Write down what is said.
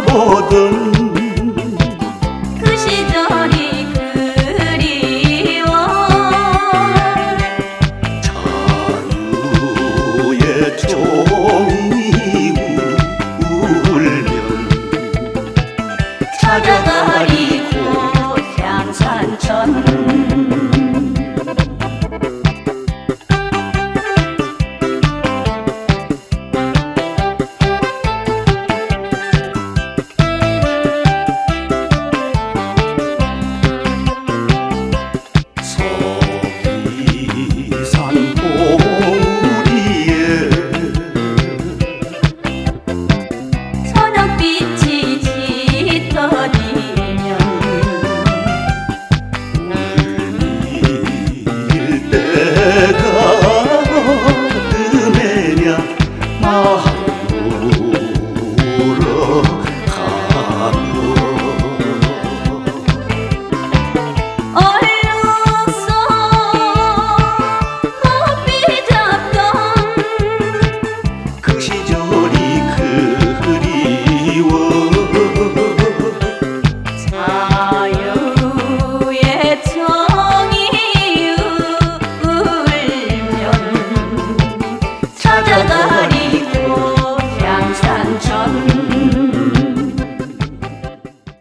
바라보던 그 시절이 그리워. 자유의 종이 울면 찾아가리 고향산천 it you.